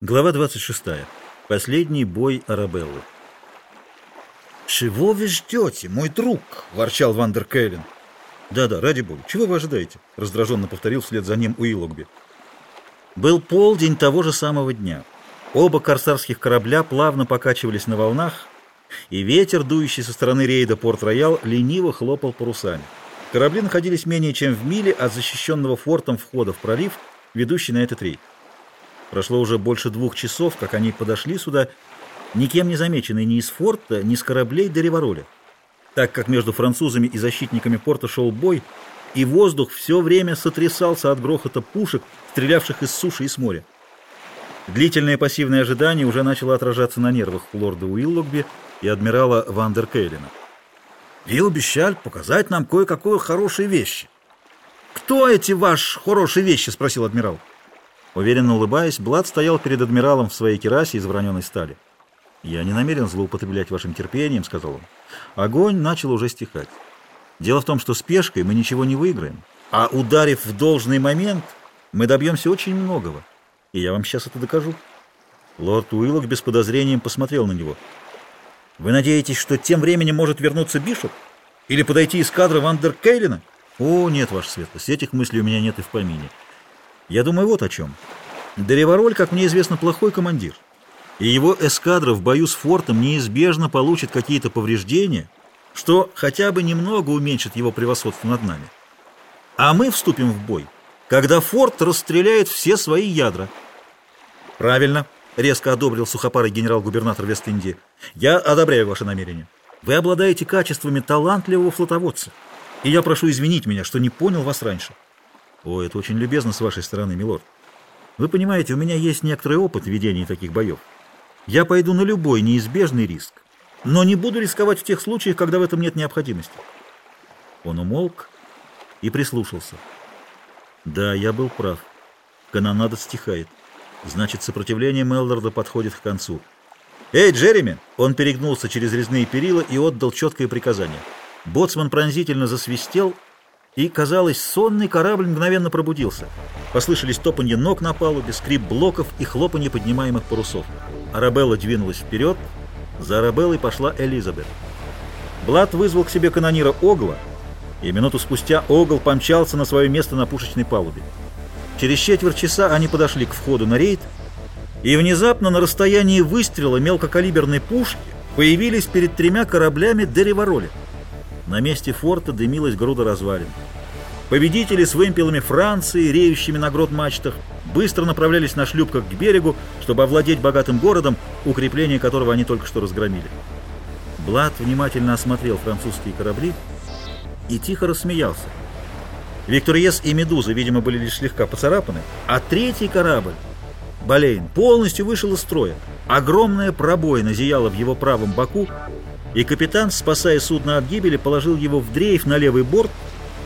Глава 26. Последний бой Арабеллы. «Чего вы ждете, мой друг?» – ворчал Вандер Кейлин. «Да-да, ради бога, чего вы ожидаете?» – раздраженно повторил вслед за ним Уиллогби. Был полдень того же самого дня. Оба корсарских корабля плавно покачивались на волнах, и ветер, дующий со стороны рейда Порт-Роял, лениво хлопал парусами. Корабли находились менее чем в миле от защищенного фортом входа в пролив, ведущий на этот рейд. Прошло уже больше двух часов, как они подошли сюда, никем не замеченные ни из форта, ни с кораблей до Ревороля. Так как между французами и защитниками порта шел бой, и воздух все время сотрясался от грохота пушек, стрелявших из суши и с моря. Длительное пассивное ожидание уже начало отражаться на нервах лорда Уиллогби и адмирала Вандер Кейлина. «Вы обещали показать нам кое-какое хорошие вещи». «Кто эти ваши хорошие вещи?» — спросил адмирал. Уверенно улыбаясь, Блад стоял перед адмиралом в своей керасе из вороненой стали. «Я не намерен злоупотреблять вашим терпением», — сказал он. Огонь начал уже стихать. «Дело в том, что спешкой мы ничего не выиграем, а ударив в должный момент, мы добьемся очень многого. И я вам сейчас это докажу». Лорд Уиллок без подозрением посмотрел на него. «Вы надеетесь, что тем временем может вернуться Бишоп? Или подойти эскадра Вандер Кейлина?» «О, нет, ваша светлость, этих мыслей у меня нет и в помине». Я думаю вот о чем. Деревароль, как мне известно, плохой командир. И его эскадра в бою с фортом неизбежно получит какие-то повреждения, что хотя бы немного уменьшит его превосходство над нами. А мы вступим в бой, когда форт расстреляет все свои ядра. Правильно, резко одобрил сухопарый генерал-губернатор Вест-Индии. Я одобряю ваше намерение. Вы обладаете качествами талантливого флотоводца. И я прошу извинить меня, что не понял вас раньше. О, это очень любезно с вашей стороны, милорд. Вы понимаете, у меня есть некоторый опыт ведения таких боев. Я пойду на любой неизбежный риск, но не буду рисковать в тех случаях, когда в этом нет необходимости. Он умолк и прислушался. Да, я был прав. Канонада стихает. Значит, сопротивление Мелларда подходит к концу. «Эй, Джереми!» Он перегнулся через резные перила и отдал четкое приказание. Боцман пронзительно засвистел, и, казалось, сонный корабль мгновенно пробудился. Послышались топанье ног на палубе, скрип блоков и хлопанье поднимаемых парусов. Арабелла двинулась вперед, за Арабеллой пошла Элизабет. Блад вызвал к себе канонира Огла, и минуту спустя Огл помчался на свое место на пушечной палубе. Через четверть часа они подошли к входу на рейд, и внезапно на расстоянии выстрела мелкокалиберной пушки появились перед тремя кораблями Деревороля. На месте форта дымилась груда развалин. Победители с вымпелами Франции, реющими на грот мачтах, быстро направлялись на шлюпках к берегу, чтобы овладеть богатым городом, укрепление которого они только что разгромили. Блад внимательно осмотрел французские корабли и тихо рассмеялся. Викториес и Медуза, видимо, были лишь слегка поцарапаны, а третий корабль, Болейн, полностью вышел из строя. Огромная пробоина зияла в его правом боку, и капитан, спасая судно от гибели, положил его в дрейф на левый борт,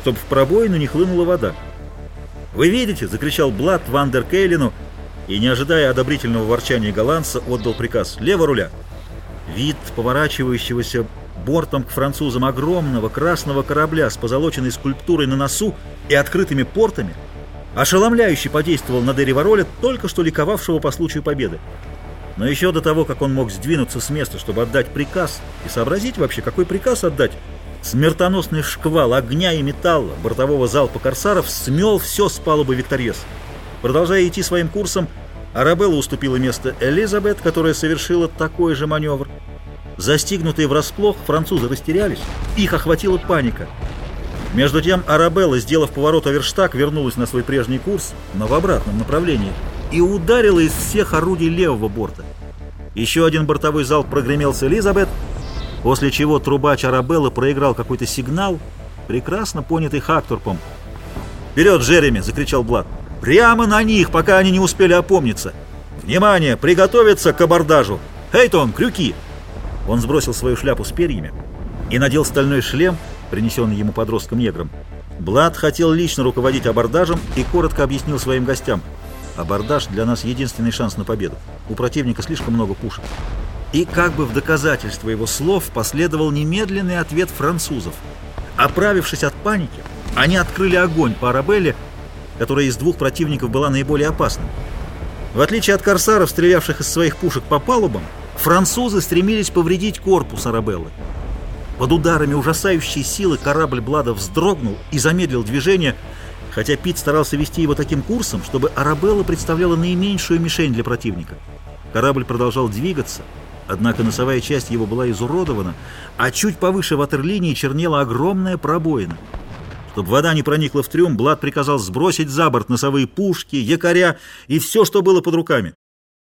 чтобы в пробоину не хлынула вода. «Вы видите?» — закричал Блад Вандер Кейлину и, не ожидая одобрительного ворчания голландца, отдал приказ «Лево руля!». Вид поворачивающегося бортом к французам огромного красного корабля с позолоченной скульптурой на носу и открытыми портами ошеломляюще подействовал на Дерри только что ликовавшего по случаю победы. Но еще до того, как он мог сдвинуться с места, чтобы отдать приказ, и сообразить вообще, какой приказ отдать, смертоносный шквал огня и металла бортового залпа корсаров смел все с палубы Викториес. Продолжая идти своим курсом, Арабелла уступила место Элизабет, которая совершила такой же маневр. Застигнутые врасплох, французы растерялись, их охватила паника. Между тем Арабелла, сделав поворот Аверштаг, вернулась на свой прежний курс, но в обратном направлении – и ударила из всех орудий левого борта. Еще один бортовой залп прогремел с Элизабет, после чего трубач Арабелла проиграл какой-то сигнал, прекрасно понятый Хакторпом. «Вперед, Джереми!» — закричал Блад. «Прямо на них, пока они не успели опомниться! Внимание! Приготовиться к абордажу! Хейтон, крюки!» Он сбросил свою шляпу с перьями и надел стальной шлем, принесенный ему подростком-негром. Блад хотел лично руководить абордажем и коротко объяснил своим гостям — Абордаж для нас единственный шанс на победу. У противника слишком много пушек. И как бы в доказательство его слов последовал немедленный ответ французов. Оправившись от паники, они открыли огонь по Арабелле, которая из двух противников была наиболее опасной. В отличие от корсаров, стрелявших из своих пушек по палубам, французы стремились повредить корпус Арабеллы. Под ударами ужасающей силы корабль Блада вздрогнул и замедлил движение, хотя Пит старался вести его таким курсом, чтобы Арабелла представляла наименьшую мишень для противника. Корабль продолжал двигаться, однако носовая часть его была изуродована, а чуть повыше ватерлинии чернела огромная пробоина. Чтобы вода не проникла в трюм, Блад приказал сбросить за борт носовые пушки, якоря и все, что было под руками.